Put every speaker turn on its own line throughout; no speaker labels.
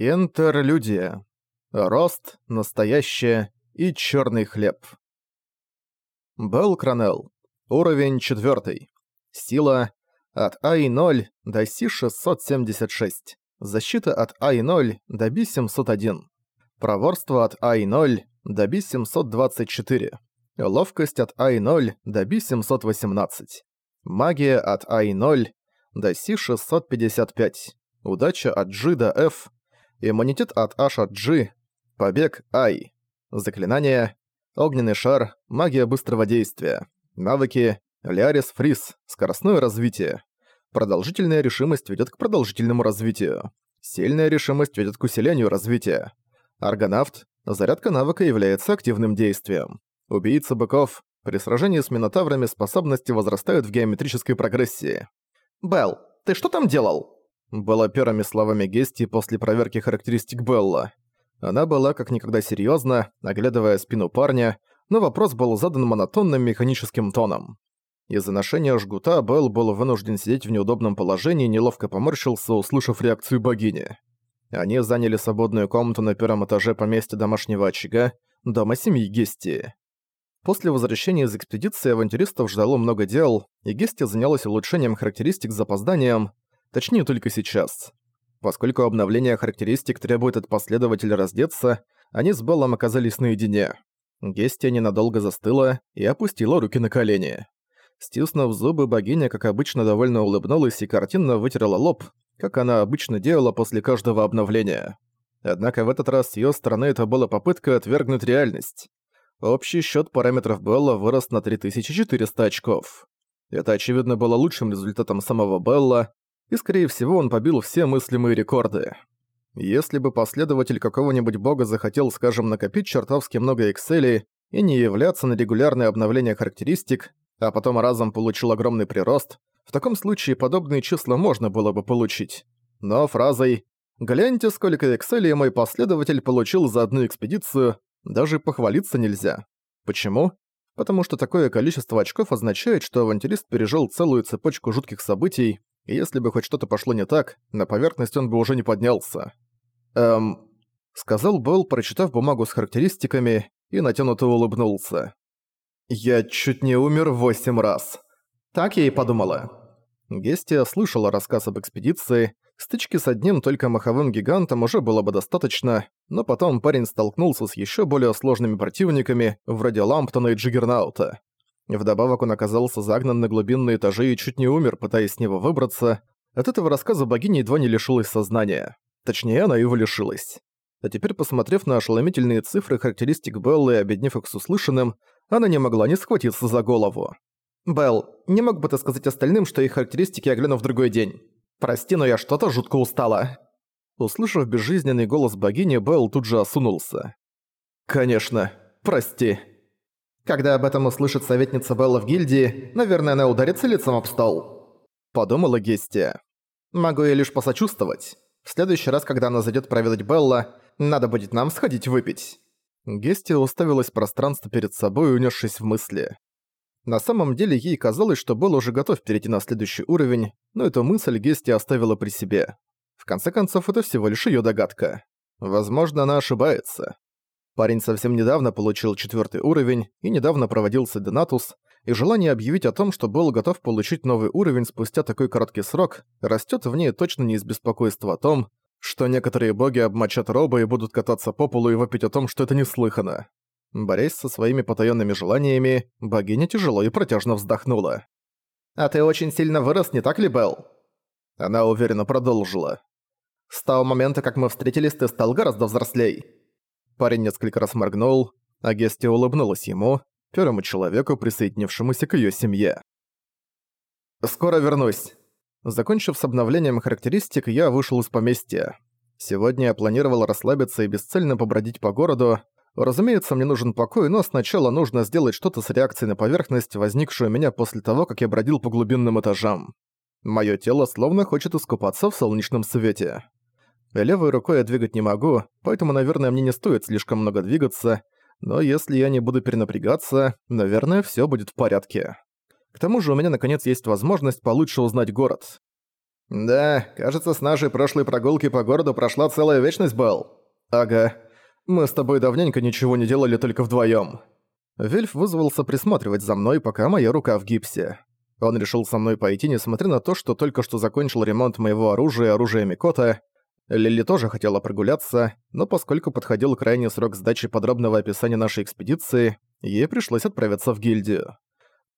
Интерлюдия. Рост, настоящее и черный хлеб. Белл Кранелл. Уровень 4. Сила от АИ-0 до Си-676. Защита от АИ-0 до Би-701. Проворство от АИ-0 до Би-724. Ловкость от АИ-0 до Би-718. Магия от АИ-0 до Си-655. Удача от G до F Иммунитет от H от G. Побег I. Заклинание. Огненный шар. Магия быстрого действия. Навыки. Лярис Фрис. Скоростное развитие. Продолжительная решимость ведет к продолжительному развитию. Сильная решимость ведет к усилению развития. Аргонавт. Зарядка навыка является активным действием. Убийца быков. При сражении с минотаврами способности возрастают в геометрической прогрессии. «Белл, ты что там делал?» Было первыми словами Гести после проверки характеристик Белла. Она была как никогда серьёзна, оглядывая спину парня, но вопрос был задан монотонным механическим тоном. Из-за ношения жгута Белл был вынужден сидеть в неудобном положении и неловко поморщился, услышав реакцию богини. Они заняли свободную комнату на первом этаже поместья домашнего очага, дома семьи Гести. После возвращения из экспедиции авантюристов ждало много дел, и Гести занялась улучшением характеристик с запозданием, Точнее, только сейчас. Поскольку обновление характеристик требует от последователя раздеться, они с Беллом оказались наедине. Гестия ненадолго застыла и опустила руки на колени. Стиснув зубы, богиня, как обычно, довольно улыбнулась и картинно вытерла лоб, как она обычно делала после каждого обновления. Однако в этот раз с её стороны это была попытка отвергнуть реальность. Общий счёт параметров Белла вырос на 3400 очков. Это, очевидно, было лучшим результатом самого Белла, и, скорее всего, он побил все мыслимые рекорды. Если бы последователь какого-нибудь бога захотел, скажем, накопить чертовски много экселей и не являться на регулярное обновление характеристик, а потом разом получил огромный прирост, в таком случае подобные числа можно было бы получить. Но фразой «Гляньте, сколько экселей мой последователь получил за одну экспедицию» даже похвалиться нельзя. Почему? Потому что такое количество очков означает, что авантюрист пережил целую цепочку жутких событий, и если бы хоть что-то пошло не так, на поверхность он бы уже не поднялся. «Эм...» — сказал Белл, прочитав бумагу с характеристиками, и натянуто улыбнулся. «Я чуть не умер восемь раз». Так я и подумала. Гестия слышала рассказ об экспедиции, стычки с одним только маховым гигантом уже было бы достаточно, но потом парень столкнулся с еще более сложными противниками, вроде Ламптона и Джиггернаута. Вдобавок он оказался загнан на глубинные этажи и чуть не умер, пытаясь с него выбраться. От этого рассказа богиня едва не лишилась сознания. Точнее, она его лишилась. А теперь, посмотрев на ошеломительные цифры характеристик Беллы и обеднев их с услышанным, она не могла не схватиться за голову. «Белл, не мог бы ты сказать остальным, что их характеристики я гляну в другой день? Прости, но я что-то жутко устала». Услышав безжизненный голос богини, Белл тут же осунулся. «Конечно, прости». Когда об этом услышит советница Белла в гильдии, наверное, она ударится лицом об стол. Подумала Гестия. Могу ей лишь посочувствовать. В следующий раз, когда она зайдет проведать Белла, надо будет нам сходить выпить. Гестия уставилась в пространство перед собой, унесшись в мысли. На самом деле ей казалось, что Белл уже готов перейти на следующий уровень, но эту мысль Гестия оставила при себе. В конце концов, это всего лишь её догадка. Возможно, она ошибается. Парень совсем недавно получил четвертый уровень и недавно проводился Денатус, и желание объявить о том, что был готов получить новый уровень спустя такой короткий срок, растет в ней точно не из беспокойства о том, что некоторые боги обмочат роба и будут кататься по полу и вопить о том, что это неслыханно. Борясь со своими потаёнными желаниями, богиня тяжело и протяжно вздохнула. «А ты очень сильно вырос, не так ли, Белл?» Она уверенно продолжила. «С того момента, как мы встретились, ты стал гораздо взрослей. Парень несколько раз моргнул, а Гестия улыбнулась ему, первому человеку, присоединившемуся к её семье. «Скоро вернусь». Закончив с обновлением характеристик, я вышел из поместья. Сегодня я планировал расслабиться и бесцельно побродить по городу. Разумеется, мне нужен покой, но сначала нужно сделать что-то с реакцией на поверхность, возникшую у меня после того, как я бродил по глубинным этажам. Моё тело словно хочет искупаться в солнечном свете. Левой рукой я двигать не могу, поэтому, наверное, мне не стоит слишком много двигаться, но если я не буду перенапрягаться, наверное, всё будет в порядке. К тому же у меня наконец есть возможность получше узнать город. «Да, кажется, с нашей прошлой прогулки по городу прошла целая вечность, Белл». «Ага. Мы с тобой давненько ничего не делали только вдвоём». Вельф вызвался присматривать за мной, пока моя рука в гипсе. Он решил со мной пойти, несмотря на то, что только что закончил ремонт моего оружия и оружия Микота. Лили тоже хотела прогуляться, но поскольку подходил крайний срок сдачи подробного описания нашей экспедиции, ей пришлось отправиться в гильдию.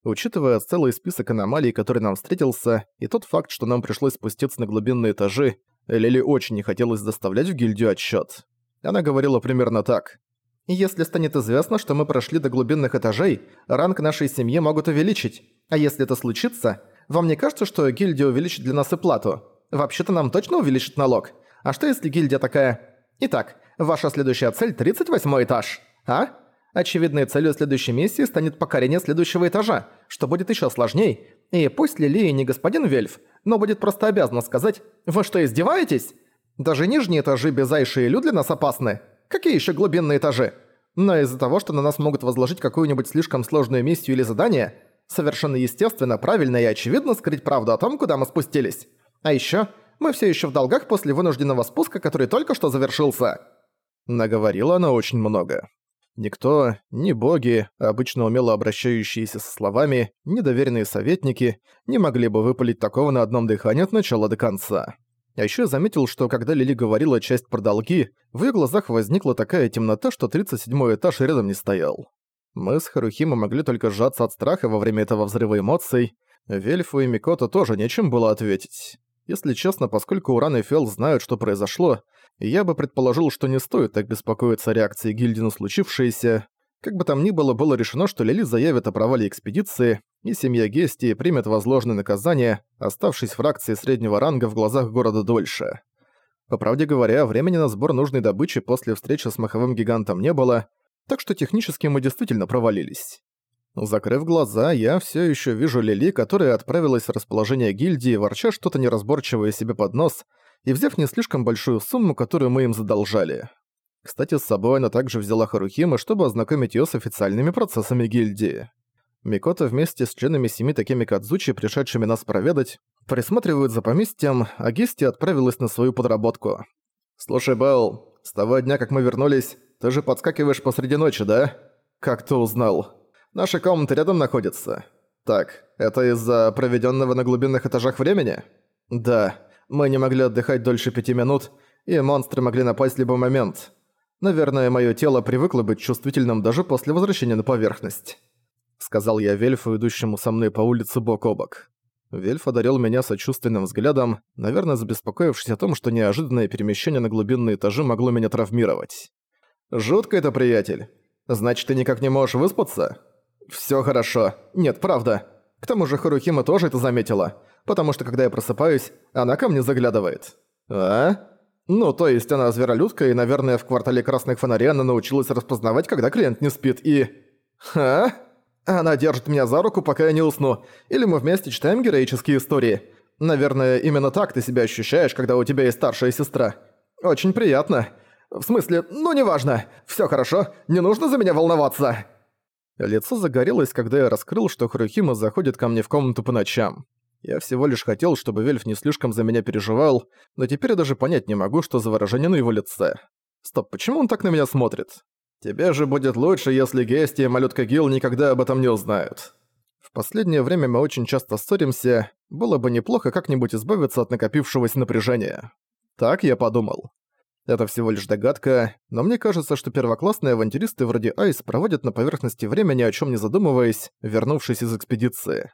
Учитывая целый список аномалий, который нам встретился, и тот факт, что нам пришлось спуститься на глубинные этажи, Лили очень не хотелось доставлять в гильдию отчет. Она говорила примерно так. «Если станет известно, что мы прошли до глубинных этажей, ранг нашей семьи могут увеличить. А если это случится, вам не кажется, что гильдия увеличит для нас и плату? Вообще-то нам точно увеличит налог. А что если гильдия такая... Итак, ваша следующая цель — 38 этаж, а?» Очевидной целью следующей миссии станет покорение следующего этажа, что будет еще сложней. И пусть Лилия не господин Вельф, но будет просто обязана сказать «Вы что, издеваетесь?» Даже нижние этажи без Айши и для нас опасны. Какие еще глубинные этажи? Но из-за того, что на нас могут возложить какую-нибудь слишком сложную миссию или задание, совершенно естественно, правильно и очевидно скрыть правду о том, куда мы спустились. А еще мы все еще в долгах после вынужденного спуска, который только что завершился. Наговорила она очень много. Никто, ни боги, обычно умело обращающиеся со словами, ни доверенные советники, не могли бы выпалить такого на одном дыхании от начала до конца. А ещё заметил, что когда Лили говорила часть про долги, в её глазах возникла такая темнота, что 37-й этаж рядом не стоял. Мы с Харухима могли только сжаться от страха во время этого взрыва эмоций. Вельфу и Микото тоже нечем было ответить. Если честно, поскольку Уран и Фел знают, что произошло, я бы предположил, что не стоит так беспокоиться о реакции гильдии на случившееся. Как бы там ни было, было решено, что Лили заявит о провале экспедиции, и семья Гестии примет возложенное наказание, оставшись фракцией среднего ранга в глазах города дольше. По правде говоря, времени на сбор нужной добычи после встречи с маховым гигантом не было, так что технически мы действительно провалились. Закрыв глаза, я все еще вижу Лили, которая отправилась в расположение гильдии, ворча что-то неразборчивое себе под нос, и взяв не слишком большую сумму, которую мы им задолжали. Кстати, с собой она также взяла Харухима, чтобы ознакомить ее с официальными процессами гильдии. Микота вместе с членами семи такими Кадзучи, пришедшими нас проведать, присматривают за поместьем, а Гести отправилась на свою подработку. «Слушай, Белл, с того дня, как мы вернулись, ты же подскакиваешь посреди ночи, да? Как ты узнал? Наша комната рядом находится. Так, это из-за проведенного на глубинных этажах времени? Да, мы не могли отдыхать дольше пяти минут, и монстры могли напасть в любой момент. Наверное, мое тело привыкло быть чувствительным даже после возвращения на поверхность сказал я Вельфу, идущему со мной по улице бок о бок. Вельф одарил меня сочувственным взглядом, наверное, забеспокоившись о том, что неожиданное перемещение на глубинные этажи могло меня травмировать. «Жутко это, приятель. Значит, ты никак не можешь выспаться?» «Всё хорошо. Нет, правда. К тому же Харухима тоже это заметила, потому что, когда я просыпаюсь, она ко мне заглядывает». «А?» «Ну, то есть она зверолюдка, и, наверное, в квартале красных фонарей она научилась распознавать, когда клиент не спит, и...» «Ха?» Она держит меня за руку, пока я не усну. Или мы вместе читаем героические истории. Наверное, именно так ты себя ощущаешь, когда у тебя есть старшая сестра. Очень приятно. В смысле, ну неважно. Всё хорошо, не нужно за меня волноваться. Лицо загорелось, когда я раскрыл, что Хрюхима заходит ко мне в комнату по ночам. Я всего лишь хотел, чтобы Вельф не слишком за меня переживал, но теперь я даже понять не могу, что за выражение на его лице. Стоп, почему он так на меня смотрит? Тебе же будет лучше, если Гести и малютка Гил никогда об этом не узнают. В последнее время мы очень часто ссоримся, было бы неплохо как-нибудь избавиться от накопившегося напряжения. Так я подумал. Это всего лишь догадка, но мне кажется, что первоклассные авантюристы вроде Айс проводят на поверхности время ни о чем не задумываясь, вернувшись из экспедиции.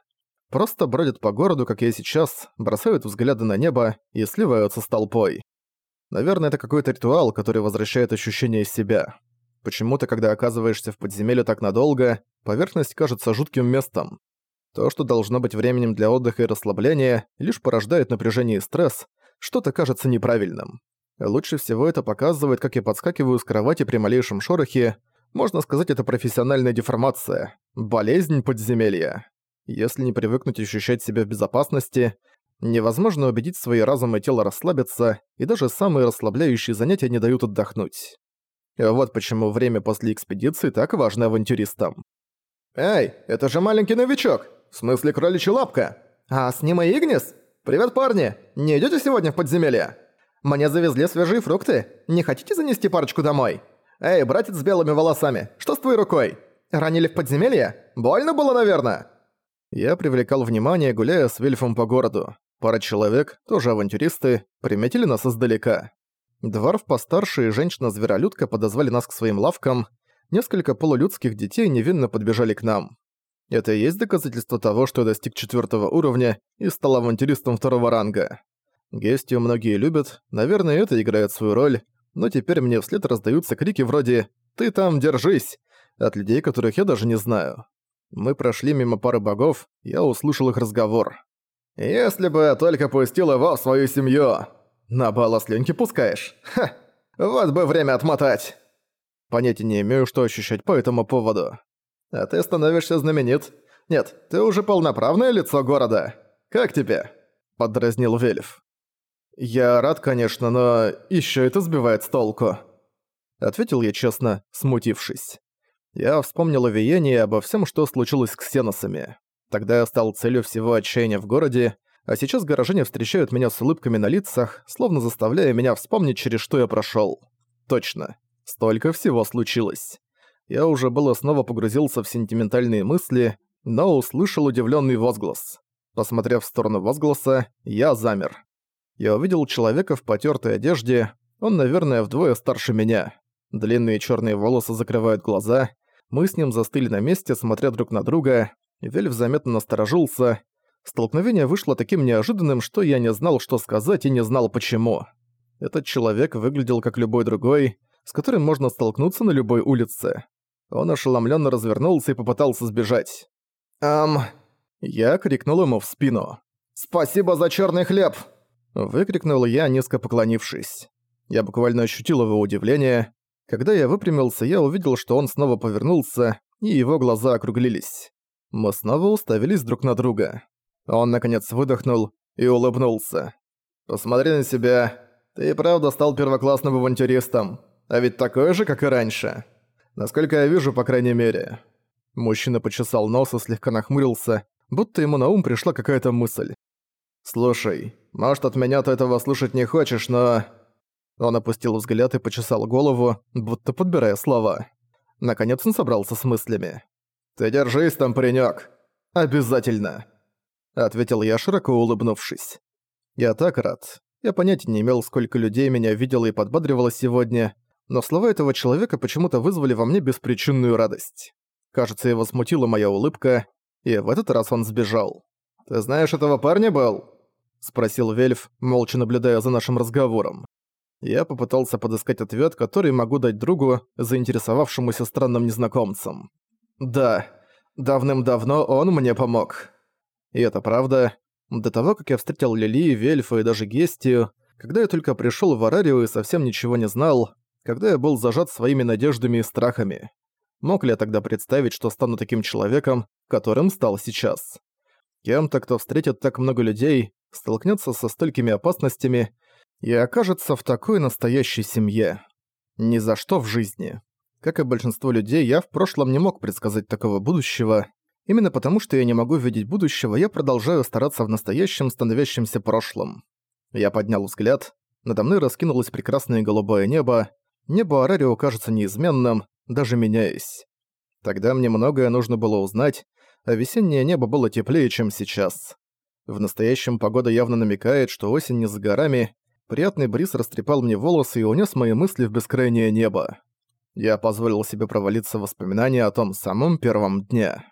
Просто бродят по городу, как я сейчас, бросают взгляды на небо и сливаются с толпой. Наверное, это какой-то ритуал, который возвращает ощущение себя. Почему-то, когда оказываешься в подземелье так надолго, поверхность кажется жутким местом. То, что должно быть временем для отдыха и расслабления, лишь порождает напряжение и стресс, что-то кажется неправильным. Лучше всего это показывает, как я подскакиваю с кровати при малейшем шорохе. Можно сказать, это профессиональная деформация. Болезнь подземелья. Если не привыкнуть ощущать себя в безопасности, невозможно убедить свои разум и тело расслабиться, и даже самые расслабляющие занятия не дают отдохнуть. Вот почему время после экспедиции так важно авантюристам. «Эй, это же маленький новичок! В смысле кроличья лапка? А с ним и Игнис? «Привет, парни! Не идёте сегодня в подземелье? Мне завезли свежие фрукты. Не хотите занести парочку домой? Эй, братец с белыми волосами, что с твоей рукой? Ранили в подземелье? Больно было, наверное?» Я привлекал внимание, гуляя с Вильфом по городу. Пара человек, тоже авантюристы, приметили нас издалека. Дворф постарше и женщина-зверолюдка подозвали нас к своим лавкам. Несколько полулюдских детей невинно подбежали к нам. Это и есть доказательство того, что я достиг четвертого уровня и стал авантюристом второго ранга. Гестию многие любят, наверное, это играет свою роль, но теперь мне вслед раздаются крики вроде «Ты там, держись!» от людей, которых я даже не знаю. Мы прошли мимо пары богов, я услышал их разговор. «Если бы я только пустил его в свою семью! На бала слюнки пускаешь? Ха! Вот бы время отмотать!» Понятия не имею, что ощущать по этому поводу. А ты становишься знаменит. Нет, ты уже полноправное лицо города. Как тебе?» Подразнил Велев. «Я рад, конечно, но ещё это сбивает с толку». Ответил я честно, смутившись. Я вспомнил о Виене и обо всем, что случилось с ксеносами. Тогда я стал целью всего отчаяния в городе, а сейчас горожане встречают меня с улыбками на лицах, словно заставляя меня вспомнить, через что я прошёл. Точно. Столько всего случилось. Я уже было снова погрузился в сентиментальные мысли, но услышал удивленный возглас. Посмотрев в сторону возгласа, я замер. Я увидел человека в потертой одежде, он, наверное, вдвое старше меня. Длинные черные волосы закрывают глаза, мы с ним застыли на месте, смотря друг на друга, Вельф заметно насторожился. Столкновение вышло таким неожиданным, что я не знал, что сказать и не знал почему. Этот человек выглядел как любой другой, с которым можно столкнуться на любой улице. Он ошеломленно развернулся и попытался сбежать. «Ам...» Я крикнул ему в спину. «Спасибо за черный хлеб!» Выкрикнул я, низко поклонившись. Я буквально ощутил его удивление. Когда я выпрямился, я увидел, что он снова повернулся, и его глаза округлились. Мы снова уставились друг на друга. Он, наконец, выдохнул и улыбнулся. «Посмотри на себя. Ты и правда стал первоклассным авантюристом. А ведь такой же, как и раньше. Насколько я вижу, по крайней мере». Мужчина почесал нос и слегка нахмурился, будто ему на ум пришла какая-то мысль. «Слушай, может, от меня ты этого слушать не хочешь, но...» Он опустил взгляд и почесал голову, будто подбирая слова. Наконец он собрался с мыслями. «Ты держись там, паренёк! Обязательно!» Ответил я, широко улыбнувшись. «Я так рад. Я понятия не имел, сколько людей меня видело и подбадривало сегодня, но слова этого человека почему-то вызвали во мне беспричинную радость. Кажется, его смутила моя улыбка, и в этот раз он сбежал. «Ты знаешь этого парня, был? Спросил Вельф, молча наблюдая за нашим разговором. Я попытался подыскать ответ, который могу дать другу, заинтересовавшемуся странным незнакомцем. «Да, давным-давно он мне помог». И это правда. До того, как я встретил Лили, Вельфа и даже Гестию, когда я только пришёл в Арарию и совсем ничего не знал, когда я был зажат своими надеждами и страхами. Мог ли я тогда представить, что стану таким человеком, которым стал сейчас? Кем-то, кто встретит так много людей, столкнется со столькими опасностями и окажется в такой настоящей семье. Ни за что в жизни. Как и большинство людей, я в прошлом не мог предсказать такого будущего. Именно потому, что я не могу видеть будущего, я продолжаю стараться в настоящем, становящемся прошлом. Я поднял взгляд. Надо мной раскинулось прекрасное голубое небо, Небо Арарио кажется неизменным, даже меняясь. Тогда мне многое нужно было узнать, а весеннее небо было теплее, чем сейчас. В настоящем погода явно намекает, что осень не за горами. Приятный бриз растрепал мне волосы и унес мои мысли в бескрайнее небо. Я позволил себе провалиться в воспоминания о том самом первом дне.